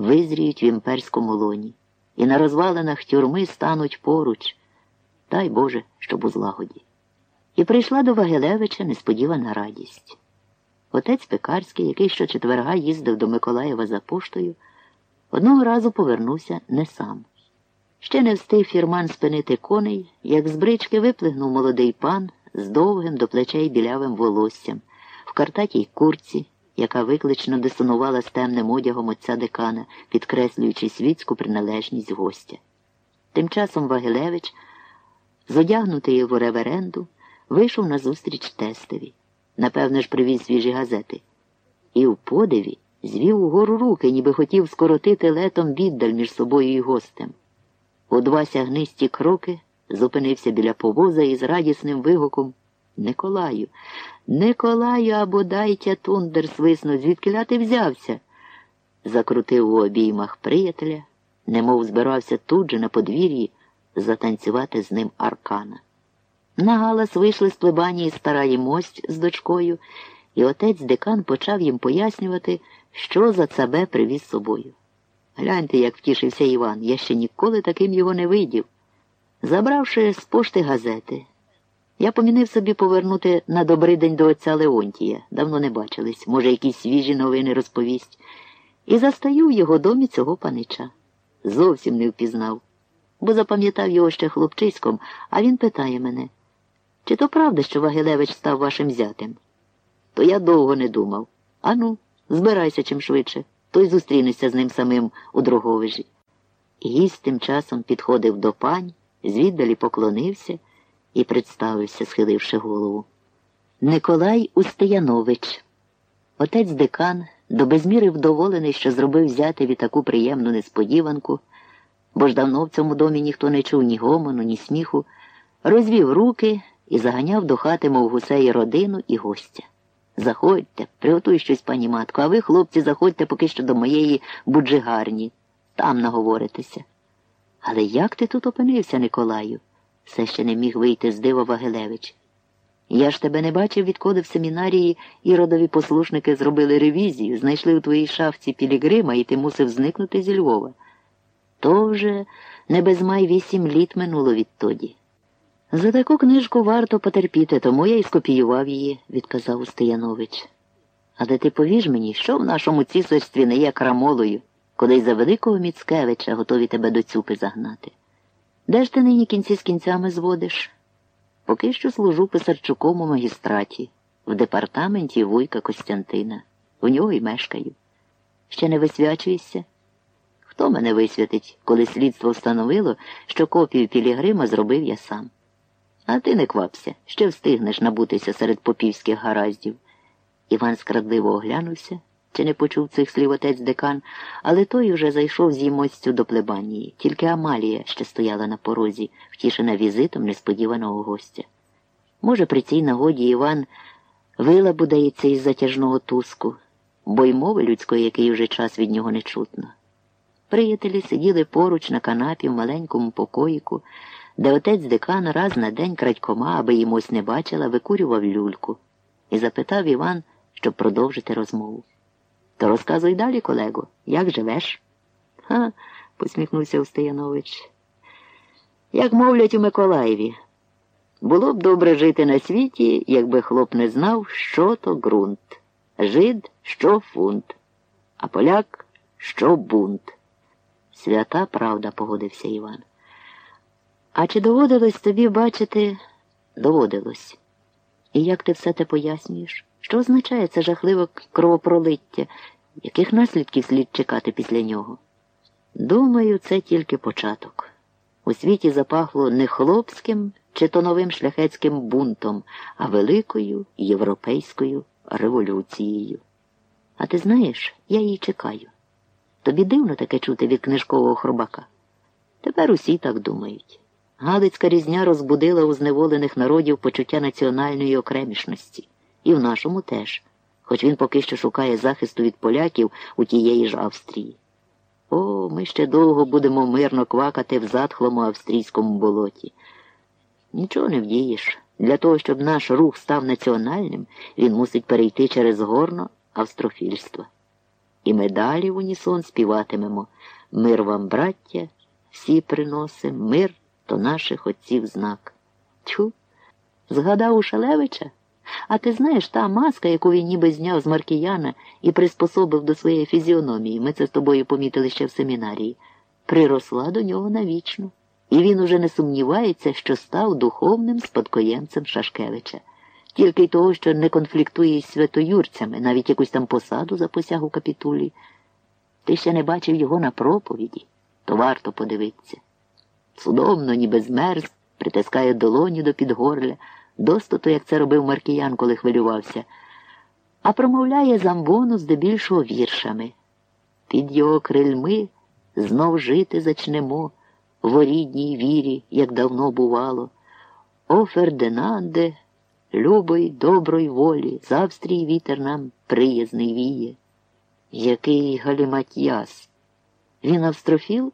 визріють в імперському лоні, і на розвалинах тюрми стануть поруч. Дай Боже, щоб у злагоді. І прийшла до Вагилевича несподівана радість. Отець Пекарський, який щочетверга їздив до Миколаєва за поштою, одного разу повернувся не сам. Ще не встиг фірман спинити коней, як з брички виплигнув молодий пан з довгим до плечей білявим волоссям, в картатій курці, яка виклично дисонувала з темним одягом отця декана, підкреслюючи світську приналежність гостя. Тим часом Вагилевич, зодягнутий в реверенду, вийшов назустріч тестові. Напевне ж, привіз свіжі газети. І в подиві звів угору руки, ніби хотів скоротити летом віддаль між собою і гостем. У два сягнисті кроки зупинився біля повоза і з радісним вигуком Николаю, Николаю, або дайте тундер свисно, звідки ти взявся? Закрутив у обіймах приятеля, немов збирався тут же на подвір'ї затанцювати з ним аркана. На галас вийшли з плебанії стара і мость з дочкою, і отець декан почав їм пояснювати, що за цабе привіз з собою. Гляньте, як втішився Іван, я ще ніколи таким його не видів. Забравши з пошти газети, я помінив собі повернути на добрий день до отця Леонтія. Давно не бачились, може, якісь свіжі новини розповість. І застаю в його домі цього панича. Зовсім не впізнав, бо запам'ятав його ще хлопчиськом, а він питає мене, чи то правда, що Вагилевич став вашим зятем? То я довго не думав. Ану, збирайся чим швидше, то й зустрінешся з ним самим у Дроговижі. Гість тим часом підходив до пань, звіддалі поклонився і представився, схиливши голову. Николай Устиянович, отець декан, до безміри вдоволений, що зробив зятеві таку приємну несподіванку, бо ж давно в цьому домі ніхто не чув ні гомону, ні сміху, розвів руки і заганяв до хати, мов гусеї родину і гостя. Заходьте, приготуй щось, пані матко, а ви, хлопці, заходьте поки що до моєї буджигарні, там наговоритеся. Але як ти тут опинився, Николаю? Все ще не міг вийти з дива Вагилевич. Я ж тебе не бачив, відколи в семінарії іродові послушники зробили ревізію, знайшли у твоїй шафці Пілігрима, і ти мусив зникнути зі Львова. То вже не без май вісім літ минуло відтоді. За таку книжку варто потерпіти, тому я й скопіював її, відказав Устиянович. Але ти повіж мені, що в нашому цісарстві не є крамолою, коли й за великого Міцкевича готові тебе до цюпи загнати. Де ж ти нині кінці з кінцями зводиш? Поки що служу писарчуком у магістраті, в департаменті Вуйка Костянтина. У нього й мешкаю. Ще не висвячуєшся? Хто мене висвятить, коли слідство встановило, що копію Пілігрима зробив я сам? А ти не квапся, ще встигнеш набутися серед попівських гараздів. Іван скрадливо оглянувся, чи не почув цих слів отець декан, але той уже зайшов з їмостю до плебанії. Тільки Амалія ще стояла на порозі, втішена візитом несподіваного гостя. Може, при цій нагоді Іван вилабудається із затяжного туску, бо й мови людської, який уже час від нього не чутно. Приятелі сиділи поруч на канапі в маленькому покоїку де отець декан раз на день крадькома, аби їмось не бачила, викурював люльку і запитав Іван, щоб продовжити розмову. То розказуй далі, колего, як живеш? Ха, посміхнувся Устиянович. Як мовлять у Миколаєві, було б добре жити на світі, якби хлоп не знав, що то ґрунт, жид що фунт, а поляк що бунт. Свята правда, погодився Іван. А чи доводилось тобі бачити? Доводилось. І як ти все те пояснюєш? Що означає це жахливе кровопролиття? Яких наслідків слід чекати після нього? Думаю, це тільки початок. У світі запахло не хлопським чи то новим шляхетським бунтом, а великою європейською революцією. А ти знаєш, я її чекаю. Тобі дивно таке чути від книжкового хробака. Тепер усі так думають. Галицька різня розбудила у зневолених народів почуття національної окремішності. І в нашому теж, хоч він поки що шукає захисту від поляків у тієї ж Австрії. О, ми ще довго будемо мирно квакати в затхлому австрійському болоті. Нічого не вдієш. Для того, щоб наш рух став національним, він мусить перейти через горно австрофільство. І ми далі в унісон співатимемо. Мир вам, браття, всі приносим, мир то наших отців знак. Тьху, згадав у Шалевича? А ти знаєш, та маска, яку він ніби зняв з Маркіяна і приспособив до своєї фізіономії, ми це з тобою помітили ще в семінарії, приросла до нього навічно. І він уже не сумнівається, що став духовним спадкоємцем Шашкевича, тільки й того, що не конфліктує із святоюрцями, навіть якусь там посаду за посягу капітулі. Ти ще не бачив його на проповіді, то варто подивитися. Судомно, ніби змерз, притискає долоні до підгорля, достото, як це робив Маркіян, коли хвилювався, а промовляє замбону здебільшого віршами. Під його крильми знов жити зачнемо в рідній вірі, як давно бувало. О, Фердинанде, любой, доброї волі, з Австрії вітер нам приязний віє. Який галіматьяс. Він австрофіл?